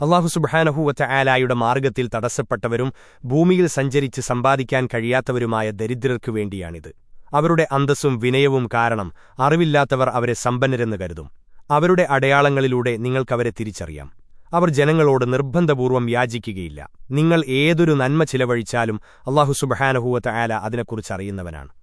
അള്ളാഹു സുബാനഹൂവറ്റ ആലായുടെ മാർഗത്തിൽ തടസ്സപ്പെട്ടവരും ഭൂമിയിൽ സഞ്ചരിച്ച് സമ്പാദിക്കാൻ കഴിയാത്തവരുമായ ദരിദ്രർക്കു വേണ്ടിയാണിത്. അവരുടെ അന്തസ്സും വിനയവും കാരണം അറിവില്ലാത്തവർ അവരെ സമ്പന്നരെന്ന് കരുതും. അവരുടെ അടയാളങ്ങളിലൂടെ നിങ്ങൾക്കവരെ തിരിച്ചറിയാം. അവർ ജനങ്ങളോട് നിർബന്ധപൂർവം യാചിക്കുകയില്ല. നിങ്ങൾ ഏതൊരു നന്മ ചിലവഴിച്ചാലും അള്ളാഹു സുബഹാനഹൂവത്ത ആല അതിനെക്കുറിച്ചറിയുന്നവനാണ്